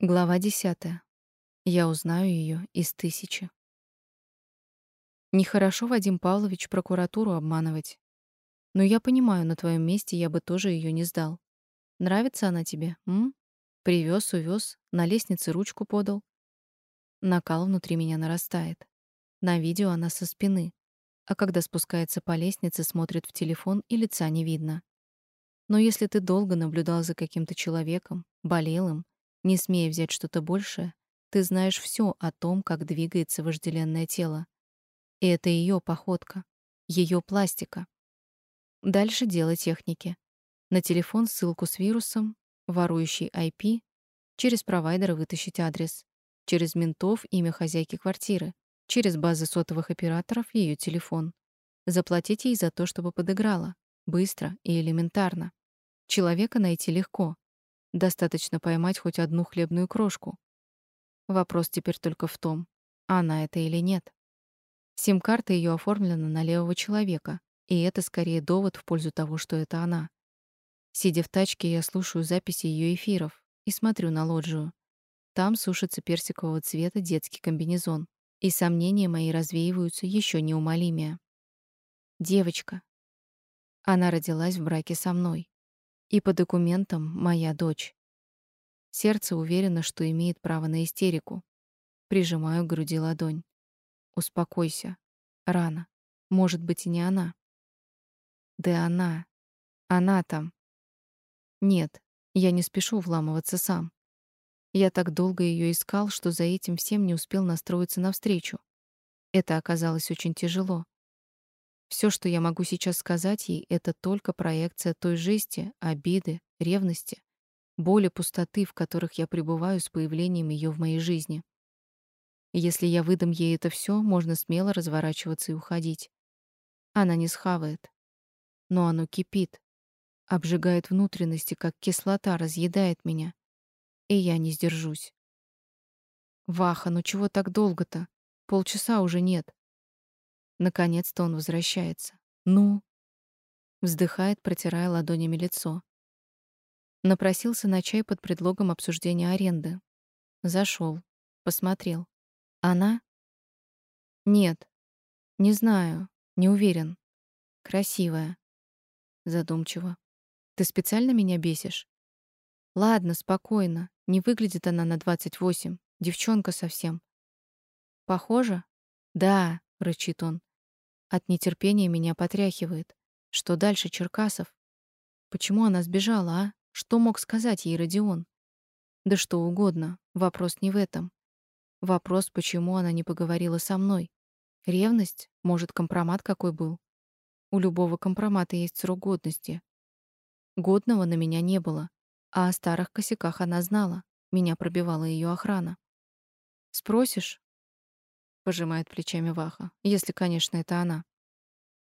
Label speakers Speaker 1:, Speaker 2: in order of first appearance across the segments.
Speaker 1: Глава 10. Я узнаю ее из тысячи. Нехорошо, Вадим Павлович, прокуратуру обманывать. Но я понимаю, на твоем месте я бы тоже ее не сдал. Нравится она тебе, м? Привез, увез, на лестнице ручку подал. Накал внутри меня нарастает. На видео она со спины, а когда спускается по лестнице, смотрит в телефон и лица не видно. Но если ты долго наблюдал за каким-то человеком, болел им, не смея взять что-то большее, ты знаешь все о том, как двигается вожделенное тело. И это ее походка, ее пластика. Дальше дело техники. На телефон ссылку с вирусом, ворующий IP, через провайдера вытащить адрес, через ментов имя хозяйки квартиры, через базы сотовых операторов ее телефон. Заплатить ей за то, чтобы подыграла, быстро и элементарно. Человека найти легко, Достаточно поймать хоть одну хлебную крошку. Вопрос теперь только в том, она это или нет. Сим-карта ее оформлена на левого человека, и это скорее довод в пользу того, что это она. Сидя в тачке, я слушаю записи ее эфиров и смотрю на лоджию. Там сушится персикового цвета детский комбинезон, и сомнения мои развеиваются еще неумолимее. Девочка. Она родилась в браке со мной. И по документам моя дочь. Сердце уверено, что имеет право на истерику. Прижимаю к груди ладонь. Успокойся. Рано. Может быть, и не она. Да она. Она там. Нет, я не спешу вламываться сам. Я так долго ее искал, что за этим всем не успел настроиться навстречу. Это оказалось очень тяжело. Все, что я могу сейчас сказать ей, это только проекция той жести, обиды, ревности, боли, пустоты, в которых я пребываю с появлением ее в моей жизни. если я выдам ей это все, можно смело разворачиваться и уходить. Она не схавает. Но оно кипит, обжигает внутренности, как кислота разъедает меня. И я не сдержусь. Ваха, ну чего так долго-то? Полчаса уже нет. Наконец-то он возвращается. Ну, вздыхает, протирая ладонями лицо. Напросился на чай под предлогом обсуждения аренды. Зашел, посмотрел. Она? Нет. Не знаю, не уверен. Красивая. Задумчиво. Ты специально меня бесишь? Ладно, спокойно. Не выглядит она на 28. Девчонка совсем. Похоже? Да, рычит он. От нетерпения меня потряхивает. Что дальше, Черкасов? Почему она сбежала, а? Что мог сказать ей Родион? Да что угодно. Вопрос не в этом. Вопрос, почему она не поговорила со мной. Ревность? Может, компромат какой был? У любого компромата есть срок годности. Годного на меня не было, а о старых косяках она знала. Меня пробивала ее охрана. Спросишь? Пожимает плечами Ваха. Если, конечно, это она.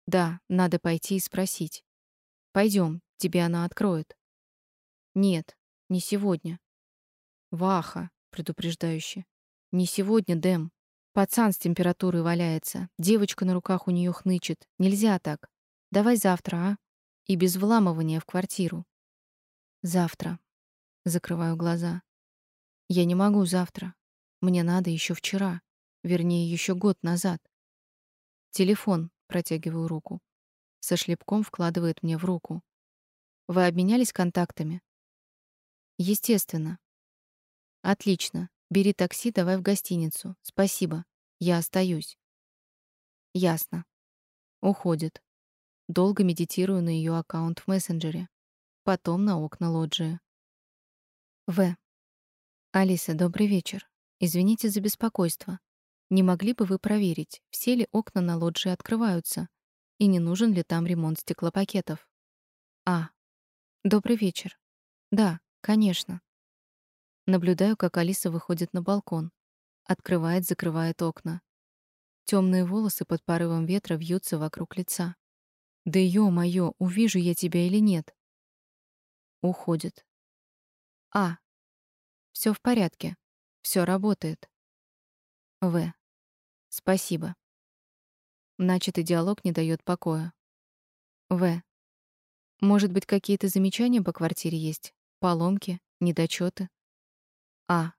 Speaker 1: Да, надо пойти и спросить. Пойдем, тебе она откроет. Нет, не сегодня. Ваха, предупреждающе. Не сегодня, Дэм. Пацан с температурой валяется. Девочка на руках у нее хнычет. Нельзя так. Давай завтра, а? И без вламывания в квартиру. Завтра. Закрываю глаза. Я не могу завтра. Мне надо еще вчера. Вернее, еще год назад. Телефон, протягиваю руку. Со шлепком вкладывает мне в руку. Вы обменялись контактами? Естественно. Отлично. Бери такси, давай в гостиницу. Спасибо. Я остаюсь. Ясно. Уходит. Долго медитирую на ее аккаунт в мессенджере. Потом на окна лоджии. В. Алиса, добрый вечер. Извините за беспокойство. Не могли бы вы проверить, все ли окна на лоджии открываются и не нужен ли там ремонт стеклопакетов? А. Добрый вечер. Да, конечно. Наблюдаю, как Алиса выходит на балкон, открывает, закрывает окна. Темные волосы под порывом ветра вьются вокруг лица. Да ё-моё, увижу я тебя или нет? Уходит. А. Все в порядке. все работает. В. Спасибо. Начатый диалог не дает покоя. В. Может быть, какие-то замечания по квартире есть? Поломки, недочеты? А.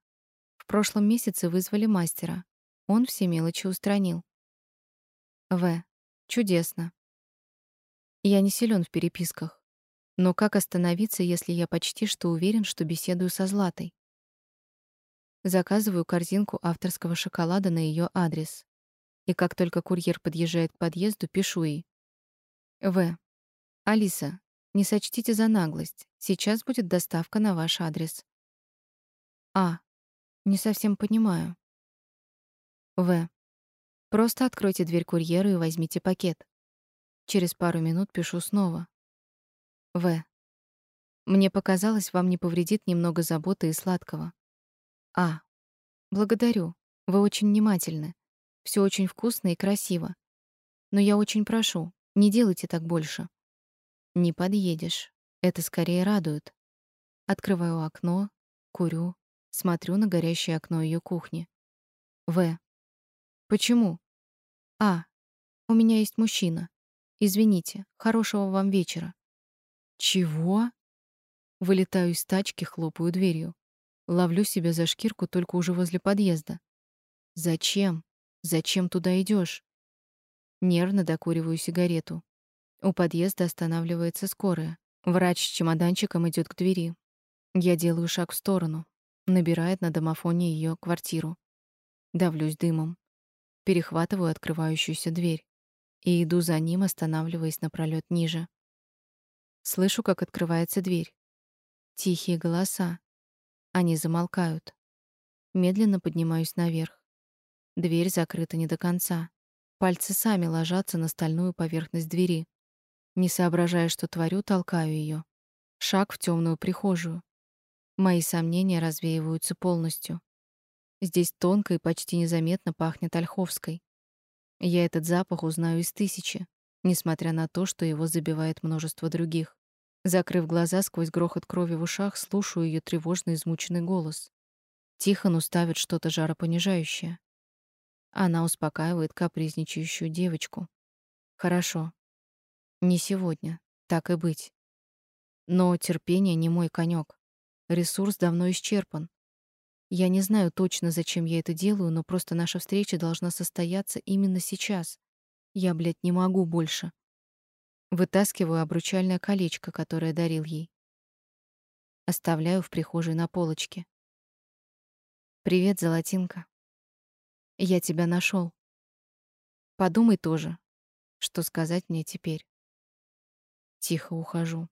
Speaker 1: прошлом месяце вызвали мастера. Он все мелочи устранил. В. Чудесно. Я не силен в переписках. Но как остановиться, если я почти что уверен, что беседую со Златой? Заказываю корзинку авторского шоколада на ее адрес. И как только курьер подъезжает к подъезду, пишу ей. В. Алиса, не сочтите за наглость. Сейчас будет доставка на ваш адрес. А. Не совсем понимаю. В. Просто откройте дверь курьеру и возьмите пакет. Через пару минут пишу снова. В. Мне показалось, вам не повредит немного заботы и сладкого. А. Благодарю. Вы очень внимательны. Все очень вкусно и красиво. Но я очень прошу, не делайте так больше. Не подъедешь. Это скорее радует. Открываю окно, курю, смотрю на горящее окно ее кухни. В. Почему? А. У меня есть мужчина. Извините. Хорошего вам вечера. Чего? Вылетаю из тачки, хлопаю дверью. Ловлю себя за шкирку только уже возле подъезда. Зачем? Зачем туда идешь? Нервно докуриваю сигарету. У подъезда останавливается скорая. Врач с чемоданчиком идет к двери. Я делаю шаг в сторону. Набирает на домофоне ее квартиру. Давлюсь дымом. Перехватываю открывающуюся дверь и иду за ним, останавливаясь на пролет ниже. Слышу, как открывается дверь. Тихие голоса. Они замолкают. Медленно поднимаюсь наверх. Дверь закрыта не до конца. Пальцы сами ложатся на стальную поверхность двери. Не соображая, что творю, толкаю ее. Шаг в темную прихожую. Мои сомнения развеиваются полностью. Здесь тонко и почти незаметно пахнет ольховской. Я этот запах узнаю из тысячи, несмотря на то, что его забивает множество других. Закрыв глаза сквозь грохот крови в ушах, слушаю ее тревожный измученный голос. Тихон ставит что-то жаропонижающее. Она успокаивает капризничающую девочку. Хорошо. Не сегодня, так и быть. Но терпение не мой конек. Ресурс давно исчерпан. Я не знаю точно, зачем я это делаю, но просто наша встреча должна состояться именно сейчас. Я, блядь, не могу больше. Вытаскиваю обручальное колечко, которое дарил ей. Оставляю в прихожей на полочке. Привет, золотинка. Я тебя нашел. Подумай тоже, что сказать мне теперь. Тихо ухожу.